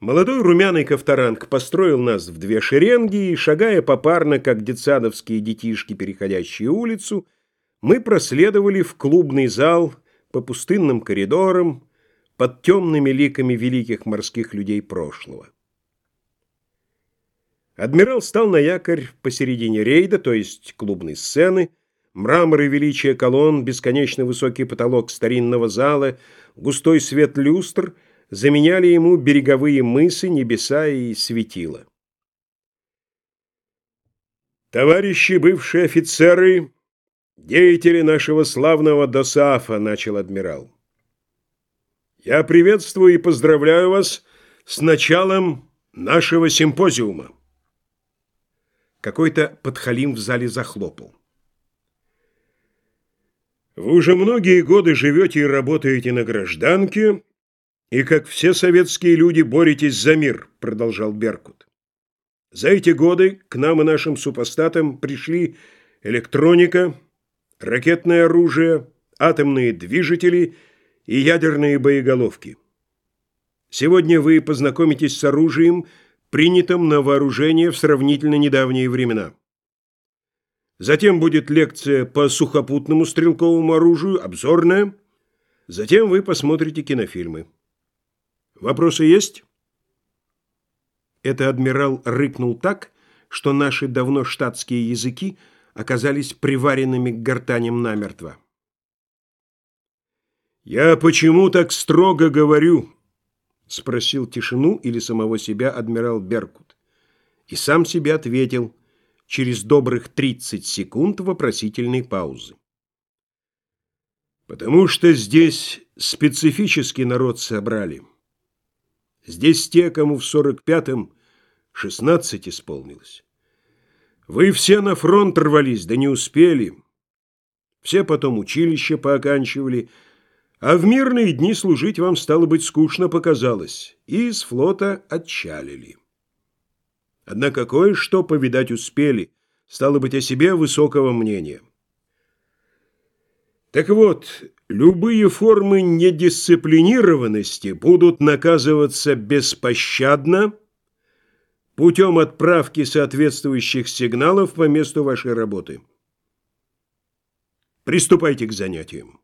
Молодой румяный Ковторанг построил нас в две шеренги, и, шагая попарно, как детсадовские детишки, переходящие улицу, мы проследовали в клубный зал по пустынным коридорам под темными ликами великих морских людей прошлого. Адмирал стал на якорь посередине рейда, то есть клубной сцены, мрамор и величие колонн, бесконечно высокий потолок старинного зала, густой свет люстр — заменяли ему береговые мысы, небеса и светила. «Товарищи бывшие офицеры, деятели нашего славного ДОСААФа», — начал адмирал. «Я приветствую и поздравляю вас с началом нашего симпозиума». Какой-то подхалим в зале захлопал. «Вы уже многие годы живете и работаете на гражданке», «И как все советские люди боретесь за мир», — продолжал Беркут. «За эти годы к нам и нашим супостатам пришли электроника, ракетное оружие, атомные движители и ядерные боеголовки. Сегодня вы познакомитесь с оружием, принятым на вооружение в сравнительно недавние времена. Затем будет лекция по сухопутному стрелковому оружию, обзорная. Затем вы посмотрите кинофильмы. Вопросы есть? Это адмирал рыкнул так, что наши давно штатские языки оказались приваренными к гортаням намертво. «Я почему так строго говорю?» — спросил тишину или самого себя адмирал Беркут. И сам себе ответил через добрых 30 секунд вопросительной паузы. «Потому что здесь специфический народ собрали». Здесь те, кому в сорок пятом шестнадцать исполнилось. Вы все на фронт рвались, да не успели. Все потом училище пооканчивали, а в мирные дни служить вам, стало быть, скучно показалось, и из флота отчалили. Однако кое-что повидать успели, стало быть, о себе высокого мнения. Так вот, любые формы недисциплинированности будут наказываться беспощадно путем отправки соответствующих сигналов по месту вашей работы. Приступайте к занятиям.